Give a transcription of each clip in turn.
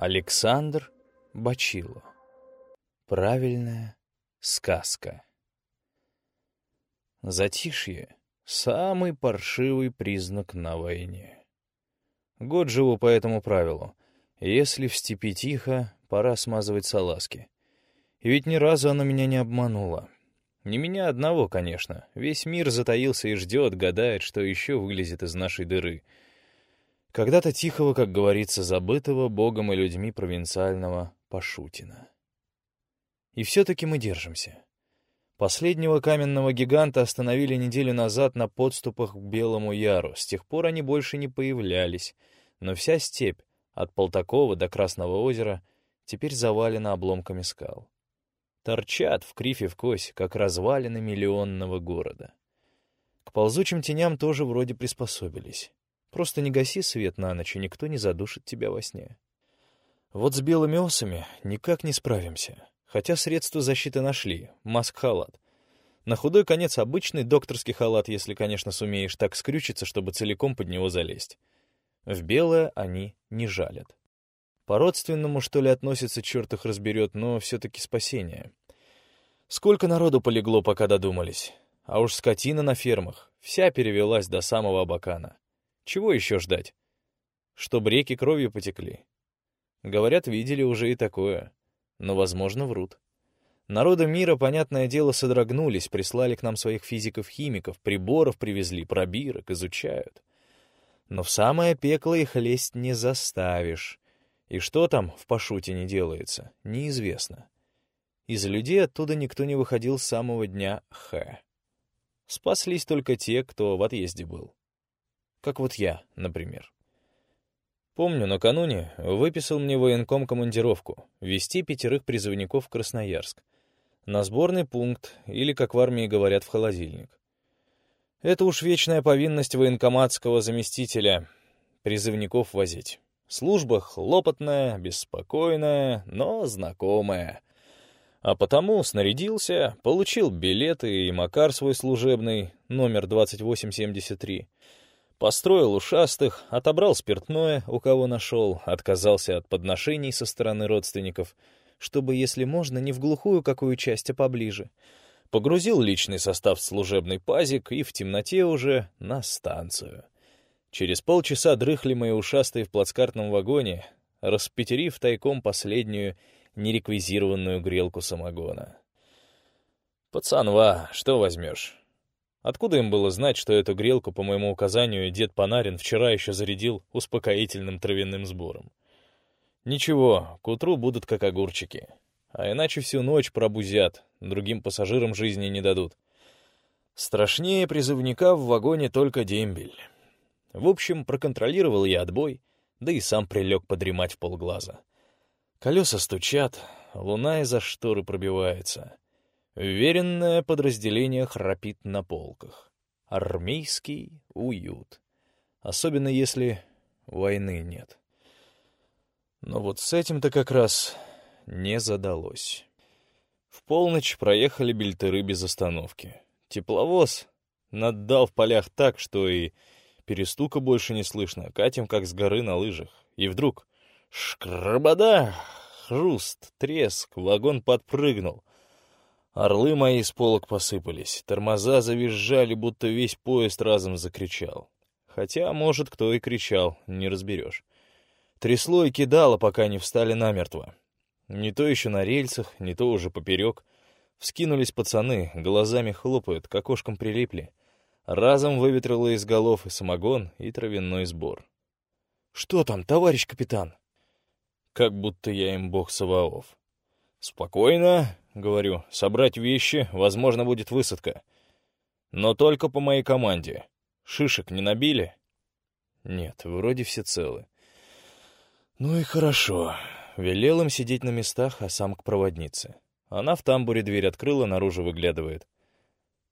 Александр Бачило. Правильная сказка. Затишье — самый паршивый признак на войне. Год живу по этому правилу. Если в степи тихо, пора смазывать салазки. И ведь ни разу она меня не обманула. Не меня одного, конечно. Весь мир затаился и ждет, гадает, что еще вылезет из нашей дыры — когда-то тихого, как говорится, забытого богом и людьми провинциального Пашутина. И все-таки мы держимся. Последнего каменного гиганта остановили неделю назад на подступах к Белому Яру. С тех пор они больше не появлялись, но вся степь, от Полтакова до Красного озера, теперь завалена обломками скал. Торчат в крифе в кось, как развалины миллионного города. К ползучим теням тоже вроде приспособились. Просто не гаси свет на ночь, и никто не задушит тебя во сне. Вот с белыми осами никак не справимся. Хотя средства защиты нашли — маск-халат. На худой конец обычный докторский халат, если, конечно, сумеешь так скрючиться, чтобы целиком под него залезть. В белое они не жалят. По-родственному, что ли, относится, черт их разберет, но все-таки спасение. Сколько народу полегло, пока додумались. А уж скотина на фермах, вся перевелась до самого Абакана. Чего еще ждать? Чтоб реки кровью потекли. Говорят, видели уже и такое. Но, возможно, врут. Народы мира, понятное дело, содрогнулись, прислали к нам своих физиков-химиков, приборов привезли, пробирок, изучают. Но в самое пекло их лезть не заставишь. И что там в Пашуте не делается, неизвестно. Из людей оттуда никто не выходил с самого дня Х. Спаслись только те, кто в отъезде был. Как вот я, например. Помню, накануне выписал мне военком командировку — вести пятерых призывников в Красноярск. На сборный пункт, или, как в армии говорят, в холодильник. Это уж вечная повинность военкоматского заместителя — призывников возить. Служба хлопотная, беспокойная, но знакомая. А потому снарядился, получил билеты и Макар свой служебный, номер 2873, Построил ушастых, отобрал спиртное, у кого нашел, отказался от подношений со стороны родственников, чтобы, если можно, не в глухую какую часть, а поближе. Погрузил личный состав в служебный пазик и в темноте уже на станцию. Через полчаса дрыхли мои ушастые в плацкартном вагоне, распетерив тайком последнюю нереквизированную грелку самогона. «Пацанва, что возьмешь?» Откуда им было знать, что эту грелку, по моему указанию, дед Панарин вчера еще зарядил успокоительным травяным сбором? Ничего, к утру будут как огурчики. А иначе всю ночь пробузят, другим пассажирам жизни не дадут. Страшнее призывника в вагоне только дембель. В общем, проконтролировал я отбой, да и сам прилег подремать в полглаза. Колеса стучат, луна из-за шторы пробивается — Уверенное подразделение храпит на полках. Армейский уют. Особенно если войны нет. Но вот с этим-то как раз не задалось. В полночь проехали бельтеры без остановки. Тепловоз наддал в полях так, что и перестука больше не слышно. Катим, как с горы на лыжах. И вдруг шкрабада, хруст, треск, вагон подпрыгнул. Орлы мои с полок посыпались, тормоза завизжали, будто весь поезд разом закричал. Хотя, может, кто и кричал, не разберешь. Трясло и кидало, пока не встали намертво. Не то еще на рельсах, не то уже поперек. Вскинулись пацаны, глазами хлопают, к окошкам прилипли. Разом выветрило из голов и самогон, и травяной сбор. «Что там, товарищ капитан?» Как будто я им бог Саваоф. «Спокойно, — говорю, — собрать вещи, возможно, будет высадка. Но только по моей команде. Шишек не набили?» «Нет, вроде все целы». «Ну и хорошо». Велел им сидеть на местах, а сам к проводнице. Она в тамбуре дверь открыла, наружу выглядывает.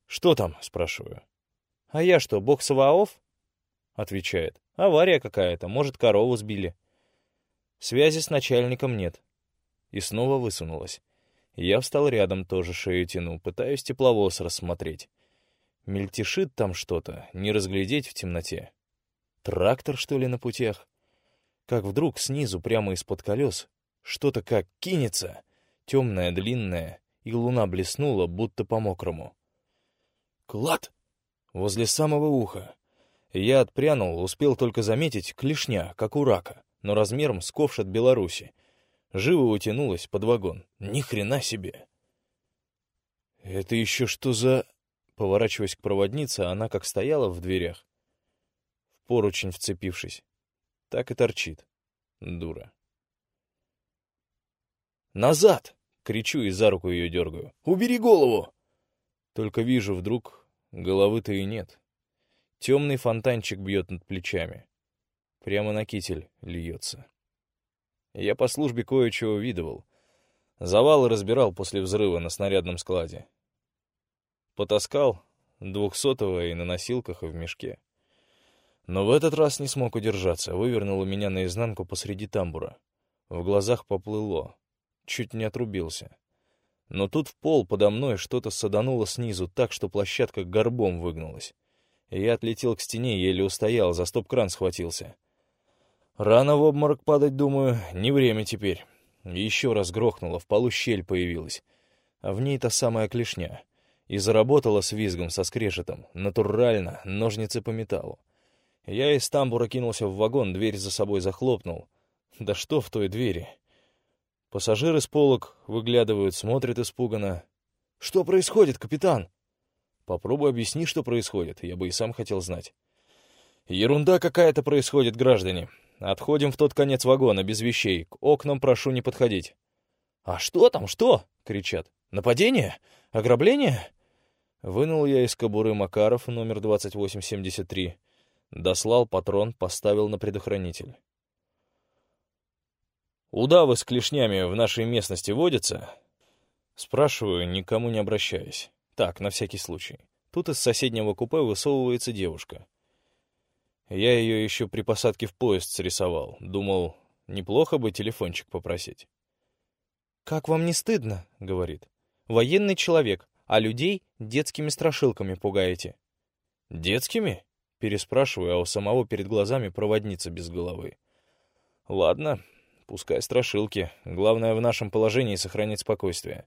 «Что там?» — спрашиваю. «А я что, бог Саваоф?» — отвечает. «Авария какая-то, может, корову сбили». Связи с начальником нет. И снова высунулась. Я встал рядом, тоже шею тяну, пытаюсь тепловоз рассмотреть. Мельтешит там что-то, не разглядеть в темноте. Трактор, что ли, на путях? Как вдруг снизу, прямо из-под колес, что-то как кинется, темное, длинное, и луна блеснула, будто по-мокрому. Клад! Возле самого уха. Я отпрянул, успел только заметить клешня, как у рака, но размером с ковш от Беларуси. Живо утянулась под вагон. Ни хрена себе! «Это еще что за...» Поворачиваясь к проводнице, она как стояла в дверях, в поручень вцепившись. Так и торчит. Дура. «Назад!» — кричу и за руку ее дергаю. «Убери голову!» Только вижу вдруг, головы-то и нет. Темный фонтанчик бьет над плечами. Прямо на китель льется. Я по службе кое-чего видывал. Завалы разбирал после взрыва на снарядном складе. Потаскал двухсотого и на носилках, и в мешке. Но в этот раз не смог удержаться, вывернуло меня наизнанку посреди тамбура. В глазах поплыло. Чуть не отрубился. Но тут в пол подо мной что-то садануло снизу так, что площадка горбом выгнулась. Я отлетел к стене, еле устоял, за стоп-кран схватился. Рано в обморок падать, думаю, не время теперь. Еще раз грохнуло, в полу щель появилась. А в ней та самая клешня — и заработала с визгом, со скрежетом, натурально, ножницы по металлу. Я из тамбура кинулся в вагон, дверь за собой захлопнул. Да что в той двери? Пассажиры с полок выглядывают, смотрят испуганно. «Что происходит, капитан?» «Попробуй объясни, что происходит, я бы и сам хотел знать». «Ерунда какая-то происходит, граждане. Отходим в тот конец вагона, без вещей. К окнам прошу не подходить». «А что там, что?» — кричат. «Нападение? Ограбление?» Вынул я из кобуры Макаров номер 2873, дослал патрон, поставил на предохранитель. «Удавы с клешнями в нашей местности водятся?» Спрашиваю, никому не обращаясь. Так, на всякий случай. Тут из соседнего купе высовывается девушка. Я ее еще при посадке в поезд срисовал. Думал, неплохо бы телефончик попросить. «Как вам не стыдно?» — говорит. «Военный человек, а людей детскими страшилками пугаете». «Детскими?» — переспрашиваю, а у самого перед глазами проводница без головы. «Ладно, пускай страшилки. Главное в нашем положении сохранить спокойствие».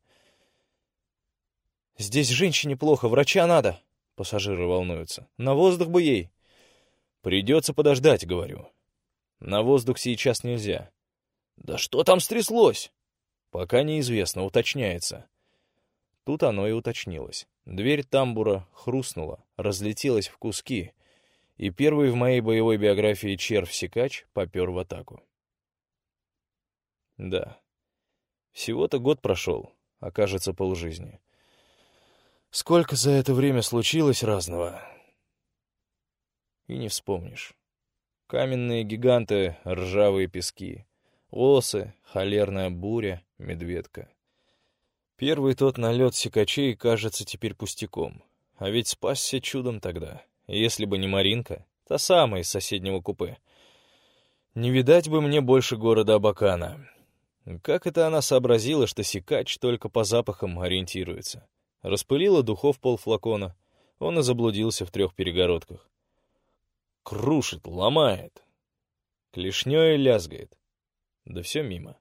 «Здесь женщине плохо, врача надо!» Пассажиры волнуются. «На воздух бы ей!» «Придется подождать», — говорю. «На воздух сейчас нельзя». «Да что там стряслось?» «Пока неизвестно, уточняется». Тут оно и уточнилось. Дверь тамбура хрустнула, разлетелась в куски, и первый в моей боевой биографии червь-сикач попер в атаку. Да, всего-то год прошел, а кажется полжизни. Сколько за это время случилось разного, и не вспомнишь. Каменные гиганты, ржавые пески, осы, холерная буря, медведка. Первый тот налет сикачей кажется теперь пустяком. А ведь спасся чудом тогда. Если бы не Маринка, та самая из соседнего купе. Не видать бы мне больше города Абакана. Как это она сообразила, что сикач только по запахам ориентируется? Распылила духов полфлакона. Он и заблудился в трех перегородках. Крушит, ломает. Клешнёй лязгает. Да все мимо.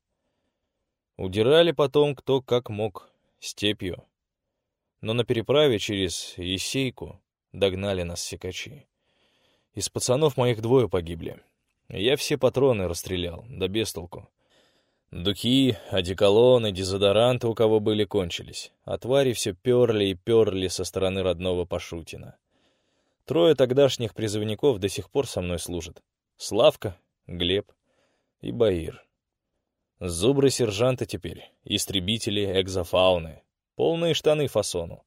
Удирали потом кто как мог, степью. Но на переправе через Есейку догнали нас секачи. Из пацанов моих двое погибли. Я все патроны расстрелял, да без толку. Духи, одеколоны, дезодоранты у кого были кончились, а твари все перли и перли со стороны родного Пашутина. Трое тогдашних призывников до сих пор со мной служат. Славка, Глеб и Баир. Зубры-сержанты теперь, истребители экзофауны, полные штаны фасону.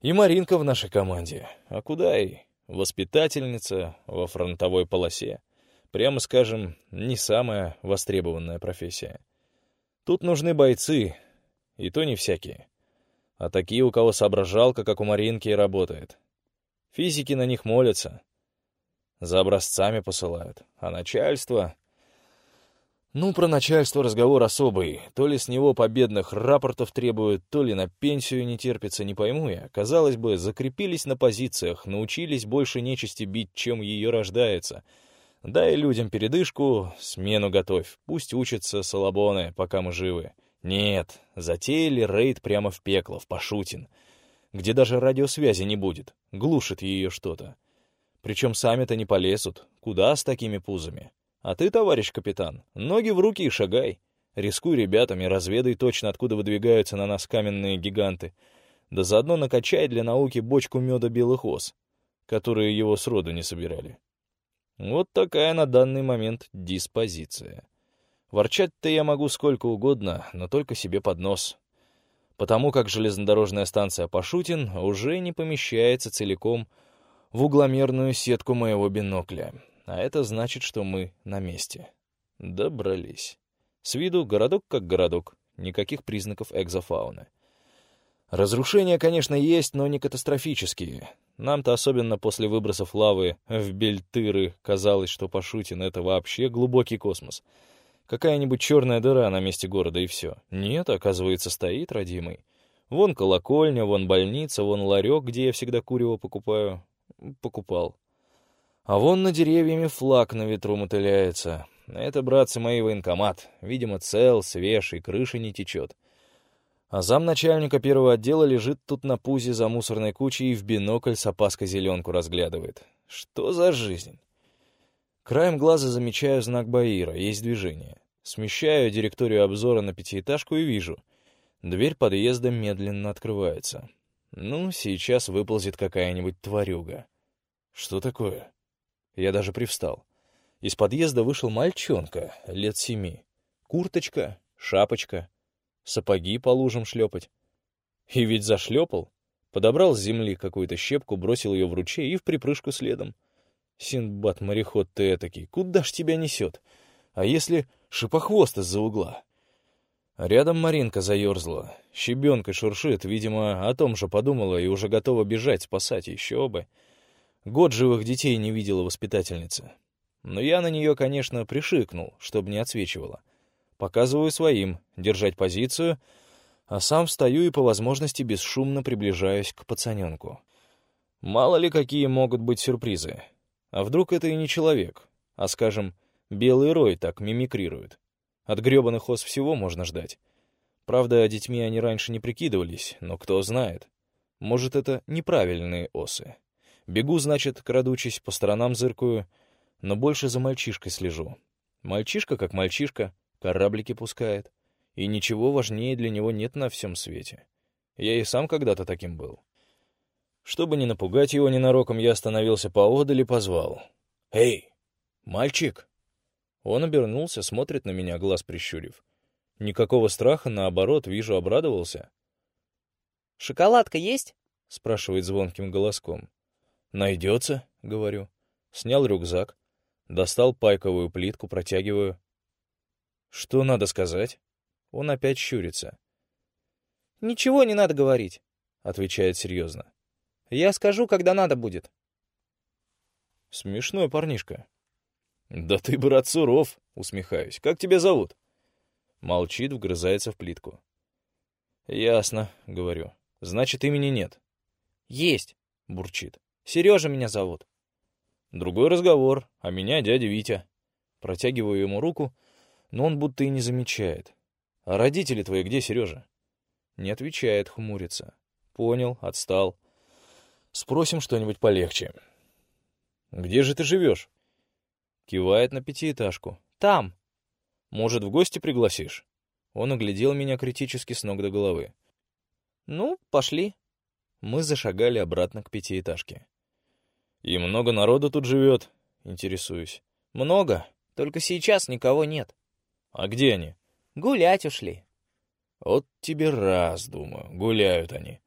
И Маринка в нашей команде. А куда и? Воспитательница во фронтовой полосе. Прямо скажем, не самая востребованная профессия. Тут нужны бойцы, и то не всякие. А такие, у кого соображалка, как у Маринки, работает. Физики на них молятся. За образцами посылают. А начальство... Ну, про начальство разговор особый. То ли с него победных рапортов требуют, то ли на пенсию не терпится, не пойму я. Казалось бы, закрепились на позициях, научились больше нечисти бить, чем ее рождается. Дай людям передышку, смену готовь. Пусть учатся салабоны, пока мы живы. Нет, затеяли рейд прямо в пекло, в Пашутин, где даже радиосвязи не будет, глушит ее что-то. Причем сами-то не полезут. Куда с такими пузами? А ты, товарищ капитан, ноги в руки и шагай. Рискуй ребятами, разведай точно, откуда выдвигаются на нас каменные гиганты. Да заодно накачай для науки бочку меда белых ос, которые его сроду не собирали. Вот такая на данный момент диспозиция. Ворчать-то я могу сколько угодно, но только себе под нос. Потому как железнодорожная станция Пашутин уже не помещается целиком в угломерную сетку моего бинокля. А это значит, что мы на месте. Добрались. С виду городок как городок, никаких признаков экзофауны. Разрушения, конечно, есть, но не катастрофические. Нам-то особенно после выбросов лавы в Бельтыры казалось, что Пашутин — это вообще глубокий космос. Какая-нибудь черная дыра на месте города, и все. Нет, оказывается, стоит родимый. Вон колокольня, вон больница, вон ларек, где я всегда курево покупаю. Покупал. А вон на деревьями флаг на ветру мотыляется. Это, братцы мои, военкомат. Видимо, цел, свеж и крыша не течет. А замначальника первого отдела лежит тут на пузе за мусорной кучей и в бинокль с опаской зеленку разглядывает. Что за жизнь? Краем глаза замечаю знак Баира, есть движение. Смещаю директорию обзора на пятиэтажку и вижу. Дверь подъезда медленно открывается. Ну, сейчас выползет какая-нибудь тварюга. Что такое? Я даже привстал. Из подъезда вышел мальчонка, лет семи. Курточка, шапочка, сапоги по лужам шлепать. И ведь зашлепал. Подобрал с земли какую-то щепку, бросил ее в ручей и в припрыжку следом. Синдбад-мореход ты этакий, куда ж тебя несет? А если шипохвост из-за угла? Рядом Маринка заерзла. Щебенкой шуршит, видимо, о том же подумала и уже готова бежать, спасать еще бы. Год живых детей не видела воспитательница. Но я на нее, конечно, пришикнул, чтобы не отсвечивала. Показываю своим, держать позицию, а сам встаю и по возможности бесшумно приближаюсь к пацаненку. Мало ли какие могут быть сюрпризы. А вдруг это и не человек, а, скажем, белый рой так мимикрирует. От гребаных ос всего можно ждать. Правда, детьми они раньше не прикидывались, но кто знает. Может, это неправильные осы. Бегу, значит, крадучись, по сторонам зыркую, но больше за мальчишкой слежу. Мальчишка как мальчишка, кораблики пускает. И ничего важнее для него нет на всем свете. Я и сам когда-то таким был. Чтобы не напугать его ненароком, я остановился поодаль и позвал. «Эй, мальчик!» Он обернулся, смотрит на меня, глаз прищурив. Никакого страха, наоборот, вижу, обрадовался. «Шоколадка есть?» — спрашивает звонким голоском. «Найдется», — говорю. Снял рюкзак, достал пайковую плитку, протягиваю. «Что надо сказать?» Он опять щурится. «Ничего не надо говорить», — отвечает серьезно. «Я скажу, когда надо будет». Смешной парнишка. «Да ты, брат, суров», — усмехаюсь. «Как тебя зовут?» Молчит, вгрызается в плитку. «Ясно», — говорю. «Значит, имени нет». «Есть», — бурчит. Сережа меня зовут. Другой разговор, а меня дядя Витя. Протягиваю ему руку, но он будто и не замечает. А родители твои где, Сережа? Не отвечает, хмурится. Понял, отстал. Спросим что-нибудь полегче. Где же ты живешь? Кивает на пятиэтажку. Там. Может, в гости пригласишь? Он оглядел меня критически с ног до головы. Ну, пошли. Мы зашагали обратно к пятиэтажке. «И много народу тут живет?» — интересуюсь. «Много, только сейчас никого нет». «А где они?» «Гулять ушли». «Вот тебе раз, думаю, гуляют они.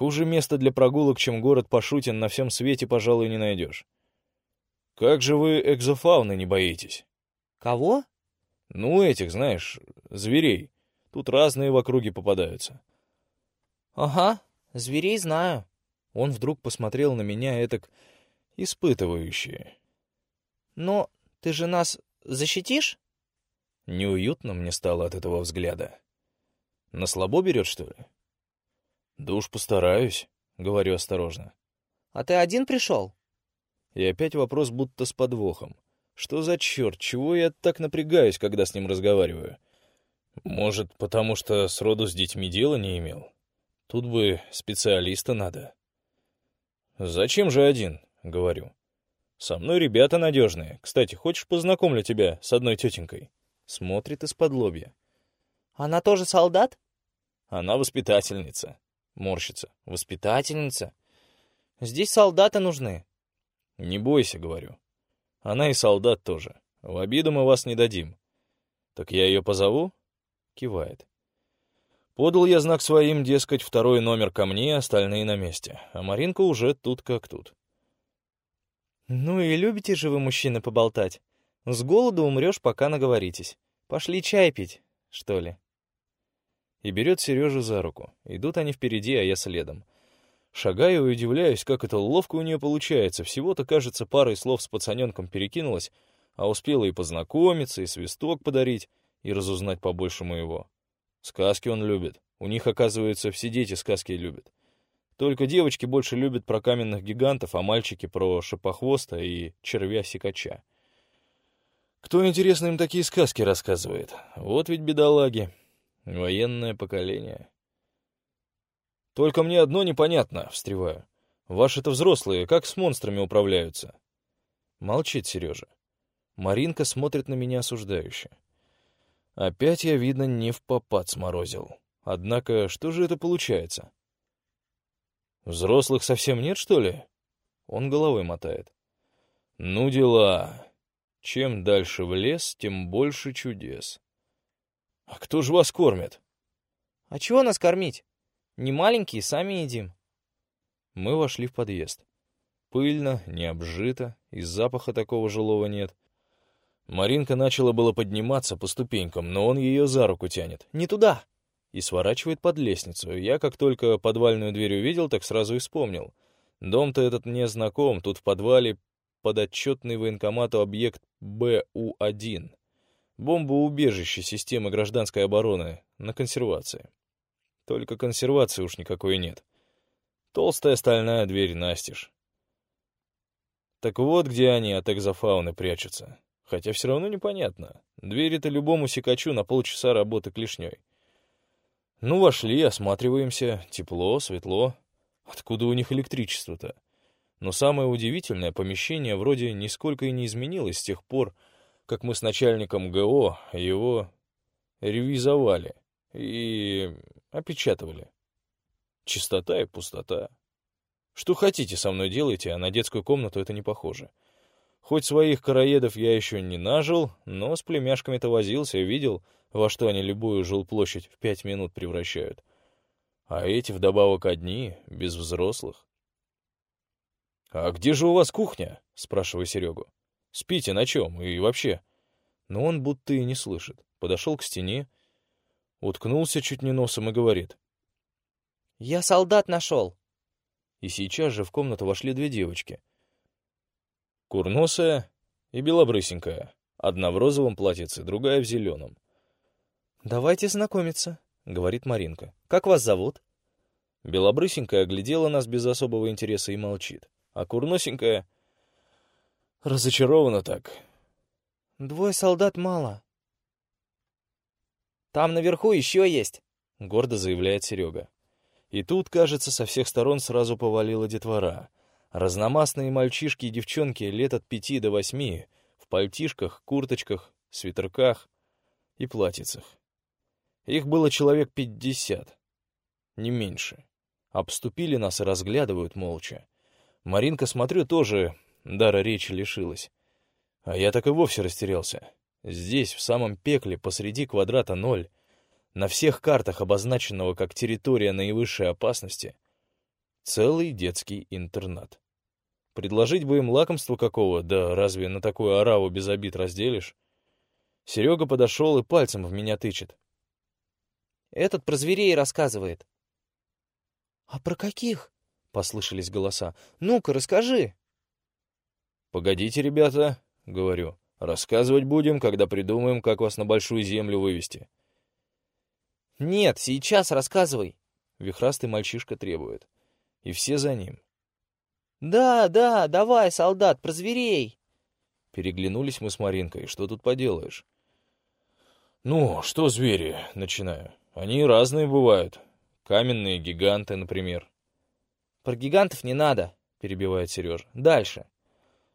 Хуже места для прогулок, чем город Пашутин, на всем свете, пожалуй, не найдешь. Как же вы экзофауны не боитесь?» «Кого?» «Ну, этих, знаешь, зверей. Тут разные в округе попадаются. Ага, зверей знаю. Он вдруг посмотрел на меня этак испытывающе. Но ты же нас защитишь? Неуютно мне стало от этого взгляда. На слабо берет, что ли? Да уж постараюсь, говорю осторожно. А ты один пришел? И опять вопрос будто с подвохом. Что за черт, чего я так напрягаюсь, когда с ним разговариваю? Может, потому что сроду с детьми дела не имел? Тут бы специалиста надо. «Зачем же один?» — говорю. «Со мной ребята надежные. Кстати, хочешь, познакомлю тебя с одной тетенькой?» Смотрит из-под лобья. Она тоже солдат? Она воспитательница. Морщится. Воспитательница? Здесь солдаты нужны. Не бойся, говорю. Она и солдат тоже. В обиду мы вас не дадим. Так я ее позову? Кивает. Подал я знак своим, дескать, второй номер ко мне, остальные на месте. А Маринка уже тут как тут. Ну и любите же вы, мужчины, поболтать. С голоду умрешь, пока наговоритесь. Пошли чай пить, что ли. И берет Сережу за руку. Идут они впереди, а я следом. Шагаю и удивляюсь, как это ловко у нее получается. Всего-то, кажется, парой слов с пацаненком перекинулась, а успела и познакомиться, и свисток подарить, и разузнать побольше моего. Сказки он любит. У них, оказывается, все дети сказки любят. Только девочки больше любят про каменных гигантов, а мальчики про шипохвоста и червя-сикача. Кто, интересно, им такие сказки рассказывает? Вот ведь бедолаги. Военное поколение. Только мне одно непонятно, встреваю. Ваши-то взрослые, как с монстрами управляются? Молчит Сережа. Маринка смотрит на меня осуждающе. Опять я, видно, не в попад сморозил. Однако, что же это получается? Взрослых совсем нет, что ли? Он головой мотает. Ну, дела. Чем дальше в лес, тем больше чудес. А кто же вас кормит? А чего нас кормить? Не маленькие, сами едим. Мы вошли в подъезд. Пыльно, не обжито, и запаха такого жилого нет. Маринка начала было подниматься по ступенькам, но он ее за руку тянет. «Не туда!» И сворачивает под лестницу. Я, как только подвальную дверь увидел, так сразу и вспомнил. Дом-то этот мне знаком, тут в подвале подотчетный военкомату объект БУ-1. Бомбоубежище системы гражданской обороны на консервации. Только консервации уж никакой нет. Толстая стальная дверь настежь. Так вот, где они от экзофауны прячутся. Хотя все равно непонятно. Двери-то любому сикачу на полчаса работы клешней. Ну, вошли, осматриваемся. Тепло, светло. Откуда у них электричество-то? Но самое удивительное, помещение вроде нисколько и не изменилось с тех пор, как мы с начальником ГО его ревизовали и опечатывали. Чистота и пустота. Что хотите со мной делайте, а на детскую комнату это не похоже. Хоть своих короедов я еще не нажил, но с племяшками-то возился и видел, во что они любую жилплощадь в пять минут превращают. А эти вдобавок одни, без взрослых. «А где же у вас кухня?» — спрашиваю Серегу. «Спите на чем? И вообще?» Но он будто и не слышит. Подошел к стене, уткнулся чуть не носом и говорит. «Я солдат нашел!» И сейчас же в комнату вошли две девочки. Курносая и белобрысенькая. Одна в розовом платьице, другая в зеленом. «Давайте знакомиться», — говорит Маринка. «Как вас зовут?» Белобрысенькая оглядела нас без особого интереса и молчит. А курносенькая разочарована так. «Двое солдат мало». «Там наверху еще есть», — гордо заявляет Серега. И тут, кажется, со всех сторон сразу повалила детвора — Разномастные мальчишки и девчонки лет от пяти до восьми, в пальтишках, курточках, свитерках и платьицах. Их было человек пятьдесят, не меньше. Обступили нас и разглядывают молча. Маринка, смотрю, тоже дара речи лишилась. А я так и вовсе растерялся. Здесь, в самом пекле, посреди квадрата ноль, на всех картах, обозначенного как территория наивысшей опасности — Целый детский интернат. Предложить бы им лакомство какого, да разве на такую ораву без обид разделишь? Серега подошел и пальцем в меня тычет. Этот про зверей рассказывает». «А про каких?» — послышались голоса. «Ну-ка, расскажи». «Погодите, ребята», — говорю. «Рассказывать будем, когда придумаем, как вас на большую землю вывести». «Нет, сейчас рассказывай», — вихрастый мальчишка требует. И все за ним. «Да, да, давай, солдат, про зверей!» Переглянулись мы с Маринкой. Что тут поделаешь? «Ну, что звери?» — начинаю. «Они разные бывают. Каменные гиганты, например». «Про гигантов не надо», — перебивает Сережа. «Дальше».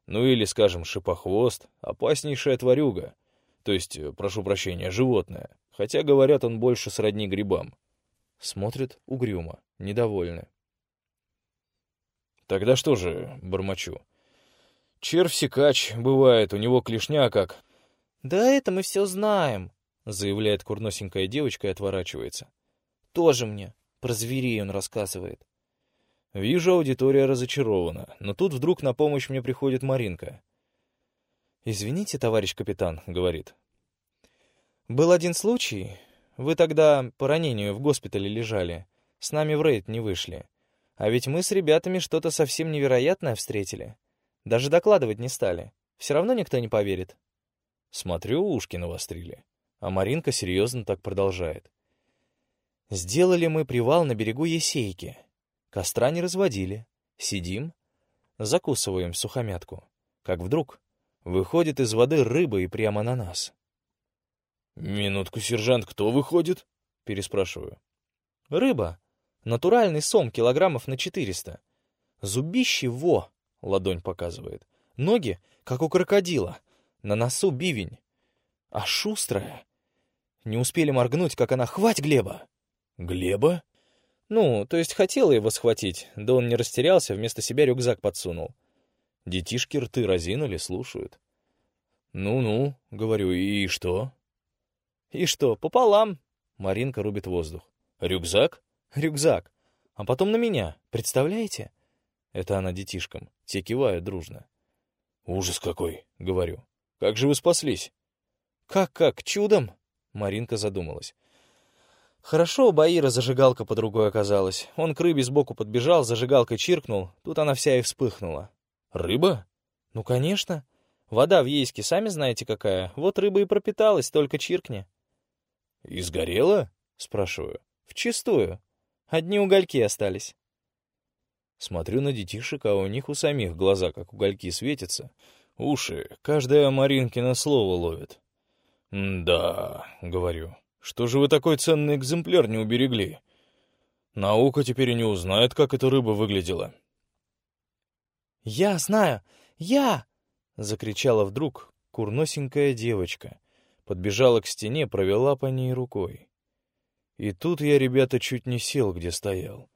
«Ну или, скажем, шипохвост, опаснейшая тварюга. То есть, прошу прощения, животное. Хотя, говорят, он больше сродни грибам». Смотрит угрюмо, недовольны. «Тогда что же?» — бормочу. «Червь-сикач, бывает, у него клешня как...» «Да это мы все знаем», — заявляет курносенькая девочка и отворачивается. «Тоже мне. Про зверей он рассказывает». Вижу, аудитория разочарована, но тут вдруг на помощь мне приходит Маринка. «Извините, товарищ капитан», — говорит. «Был один случай. Вы тогда по ранению в госпитале лежали. С нами в рейд не вышли. А ведь мы с ребятами что-то совсем невероятное встретили. Даже докладывать не стали. Все равно никто не поверит. Смотрю, ушки навострили. А Маринка серьезно так продолжает. Сделали мы привал на берегу Есейки. Костра не разводили. Сидим, закусываем сухомятку. Как вдруг выходит из воды рыба и прямо на нас. «Минутку, сержант, кто выходит?» — переспрашиваю. «Рыба. Натуральный сом килограммов на 400. Зубище во, ладонь показывает. Ноги, как у крокодила. На носу бивень. А шустрая. Не успели моргнуть, как она «Хвать Глеба!» «Глеба?» Ну, то есть хотела его схватить, да он не растерялся, вместо себя рюкзак подсунул. Детишки рты разинули, слушают. «Ну-ну», — говорю, — «и что?» «И что, пополам?» — Маринка рубит воздух. «Рюкзак?» Рюкзак. А потом на меня. Представляете? Это она детишкам. Те кивают дружно. «Ужас какой!» — говорю. «Как же вы спаслись?» «Как-как? Чудом?» — Маринка задумалась. Хорошо, у Баира зажигалка по другой оказалась. Он к рыбе сбоку подбежал, зажигалкой чиркнул. Тут она вся и вспыхнула. «Рыба?» «Ну, конечно. Вода в Ейске, сами знаете какая. Вот рыба и пропиталась, только чиркни». «И сгорела?» — спрашиваю. «Вчистую. Одни угольки остались. Смотрю на детишек, а у них у самих глаза, как угольки, светятся. Уши, каждое Маринкино слово ловит. «Да», — говорю, — «что же вы такой ценный экземпляр не уберегли? Наука теперь и не узнает, как эта рыба выглядела». «Я знаю! Я!» — закричала вдруг курносенькая девочка. Подбежала к стене, провела по ней рукой. И тут я, ребята, чуть не сел, где стоял.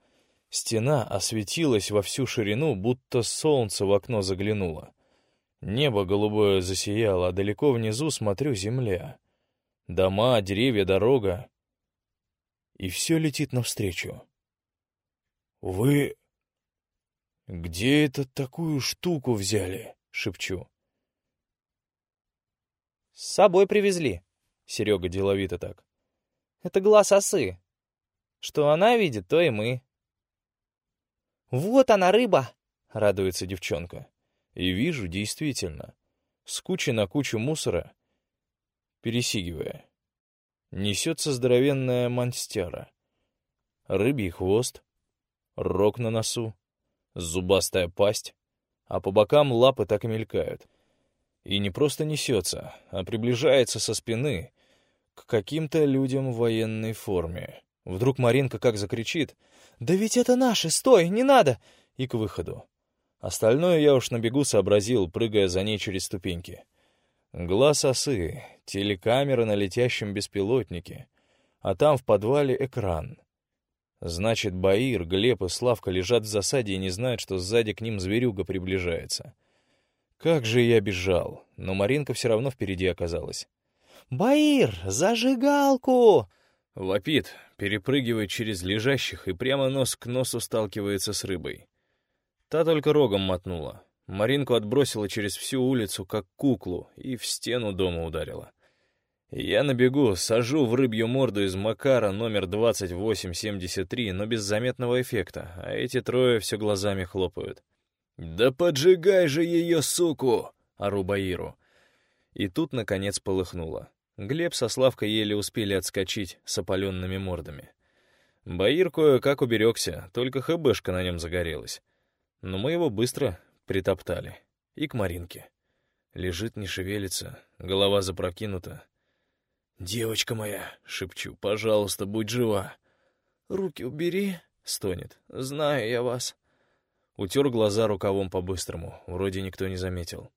Стена осветилась во всю ширину, будто солнце в окно заглянуло. Небо голубое засияло, а далеко внизу смотрю земля. Дома, деревья, дорога. И все летит навстречу. «Вы где это такую штуку взяли?» — шепчу. «С собой привезли», — Серега деловито так. Это глаз осы. Что она видит, то и мы. «Вот она, рыба!» — радуется девчонка. И вижу, действительно, с кучи на кучу мусора, пересигивая, несется здоровенная монстера. Рыбий хвост, рог на носу, зубастая пасть, а по бокам лапы так и мелькают. И не просто несется, а приближается со спины, к каким-то людям в военной форме. Вдруг Маринка как закричит «Да ведь это наши! Стой! Не надо!» и к выходу. Остальное я уж на бегу сообразил, прыгая за ней через ступеньки. Глаз осы, телекамера на летящем беспилотнике, а там в подвале экран. Значит, Баир, Глеб и Славка лежат в засаде и не знают, что сзади к ним зверюга приближается. Как же я бежал, но Маринка все равно впереди оказалась. «Баир, зажигалку!» Вопит, перепрыгивает через лежащих и прямо нос к носу сталкивается с рыбой. Та только рогом мотнула. Маринку отбросила через всю улицу, как куклу, и в стену дома ударила. Я на бегу сажу в рыбью морду из Макара номер 2873, но без заметного эффекта, а эти трое все глазами хлопают. «Да поджигай же ее, суку!» — ору Баиру. И тут, наконец, полыхнуло. Глеб со Славкой еле успели отскочить с опаленными мордами. Баир кое-как уберегся, только ХБшка на нем загорелась. Но мы его быстро притоптали. И к Маринке. Лежит, не шевелится, голова запрокинута. «Девочка моя!» — шепчу. «Пожалуйста, будь жива!» «Руки убери!» — стонет. «Знаю я вас!» Утер глаза рукавом по-быстрому. Вроде никто не заметил.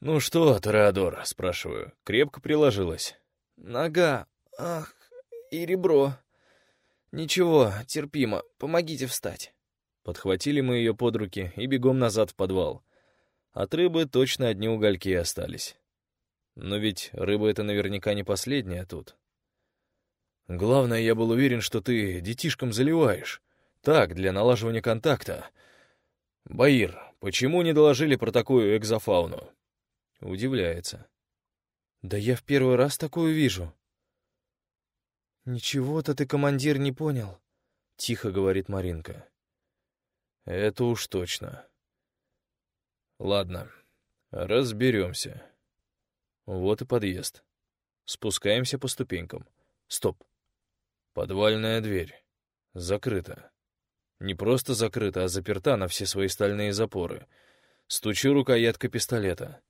«Ну что, Тореадор?» — спрашиваю. Крепко приложилась. «Нога. Ах, и ребро. Ничего, терпимо. Помогите встать». Подхватили мы ее под руки и бегом назад в подвал. От рыбы точно одни угольки остались. Но ведь рыба — это наверняка не последняя тут. Главное, я был уверен, что ты детишкам заливаешь. Так, для налаживания контакта. Баир, почему не доложили про такую экзофауну? Удивляется. Да я в первый раз такую вижу. Ничего-то ты, командир, не понял, — тихо говорит Маринка. Это уж точно. Ладно, разберемся. Вот и подъезд. Спускаемся по ступенькам. Стоп. Подвальная дверь. Закрыта. Не просто закрыта, а заперта на все свои стальные запоры. Стучу рукояткой пистолета.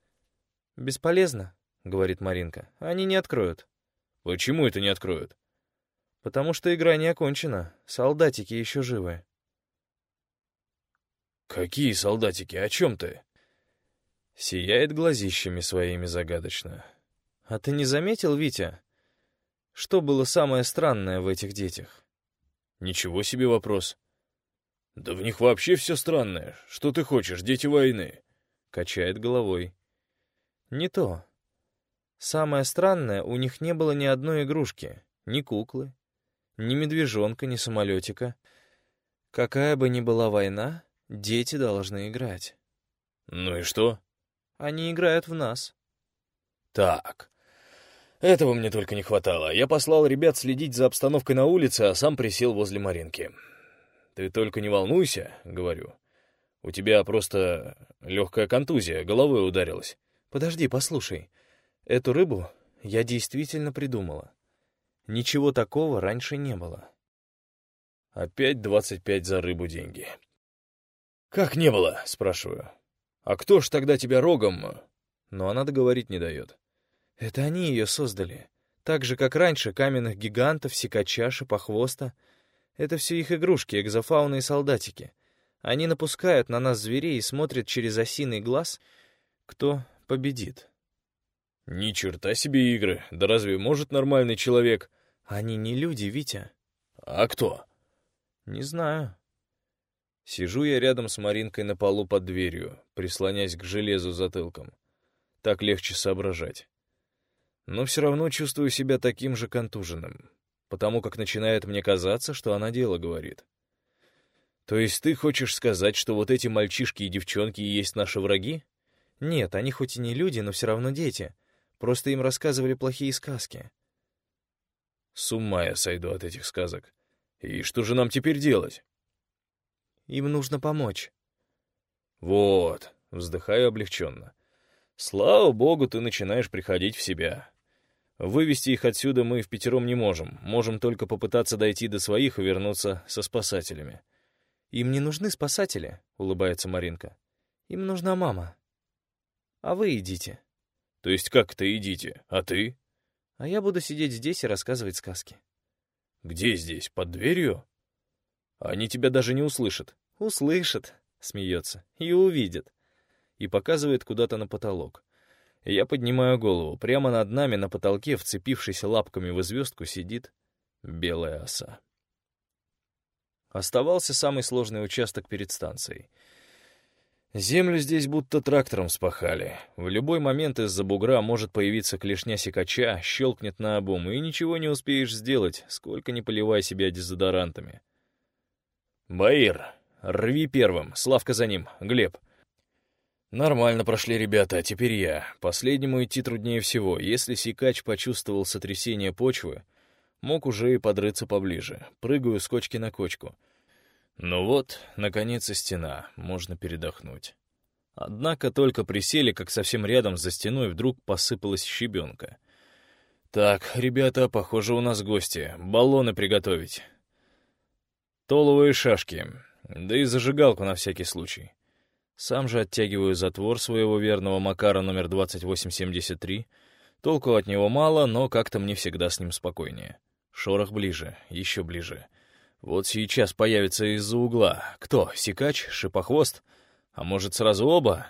«Бесполезно», — говорит Маринка. «Они не откроют». «Почему это не откроют?» «Потому что игра не окончена. Солдатики еще живы». «Какие солдатики? О чем ты?» Сияет глазищами своими загадочно. А ты не заметил, Витя, что было самое странное в этих детях? Ничего себе вопрос. Да в них вообще все странное. Что ты хочешь, дети войны? Качает головой. Не то. Самое странное, у них не было ни одной игрушки, ни куклы, ни медвежонка, ни самолетика. Какая бы ни была война, дети должны играть. Ну и что? Они играют в нас. Так. Этого мне только не хватало. Я послал ребят следить за обстановкой на улице, а сам присел возле Маринки. Ты только не волнуйся, говорю. У тебя просто легкая контузия, головой ударилась. Подожди, послушай. Эту рыбу я действительно придумала. Ничего такого раньше не было. Опять двадцать пять за рыбу деньги. «Как не было?» — спрашиваю. «А кто ж тогда тебя рогом?» Но она договорить не дает. «Это они ее создали. Так же, как раньше, каменных гигантов, сикача, шипохвоста. Это все их игрушки, экзофауны и солдатики. Они напускают на нас зверей и смотрят через осиный глаз, кто победит». «Ни черта себе игры! Да разве может нормальный человек...» «Они не люди, Витя». «А кто?» «Не знаю. Сижу я рядом с Маринкой на полу под дверью, прислонясь к железу затылком. Так легче соображать. Но все равно чувствую себя таким же контуженным, потому как начинает мне казаться, что она дело говорит. То есть ты хочешь сказать, что вот эти мальчишки и девчонки и есть наши враги? Нет, они хоть и не люди, но все равно дети. Просто им рассказывали плохие сказки. С ума я сойду от этих сказок. И что же нам теперь делать? Им нужно помочь. Вот, вздыхаю облегченно. Слава богу, ты начинаешь приходить в себя. Вывести их отсюда мы в пятером не можем. Можем только попытаться дойти до своих и вернуться со спасателями. «Им не нужны спасатели», — улыбается Маринка. «Им нужна мама. А вы идите». «То есть как-то идите? А ты?» «А я буду сидеть здесь и рассказывать сказки». «Где здесь? Под дверью?» Они тебя даже не услышат. Услышат, смеется, и увидят. И показывает куда-то на потолок. Я поднимаю голову. Прямо над нами на потолке, вцепившись лапками в звездку, сидит белая оса. Оставался самый сложный участок перед станцией. Землю здесь будто трактором спахали. В любой момент из-за бугра может появиться клешня секача, щелкнет на обум, и ничего не успеешь сделать, сколько не поливай себя дезодорантами. «Баир, рви первым, Славка за ним, Глеб». Нормально прошли ребята, а теперь я. Последнему идти труднее всего. Если Сикач почувствовал сотрясение почвы, мог уже и подрыться поближе. Прыгаю с кочки на кочку. Ну вот, наконец и стена, можно передохнуть. Однако только присели, как совсем рядом за стеной вдруг посыпалась щебенка. «Так, ребята, похоже, у нас гости. Баллоны приготовить. Толовые шашки, да и зажигалку на всякий случай. Сам же оттягиваю затвор своего верного Макара номер 2873. Толку от него мало, но как-то мне всегда с ним спокойнее. Шорох ближе, еще ближе. Вот сейчас появится из-за угла. Кто? Сикач? Шипохвост? А может, сразу оба?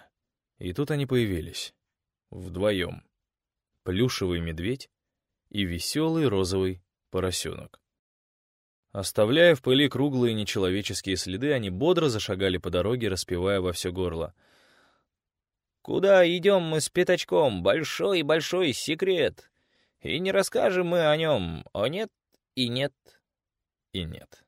И тут они появились. Вдвоем. Плюшевый медведь и веселый розовый поросенок. Оставляя в пыли круглые нечеловеческие следы, они бодро зашагали по дороге, распевая во все горло. «Куда идем мы с пятачком? Большой-большой секрет. И не расскажем мы о нем, о нет и нет и нет».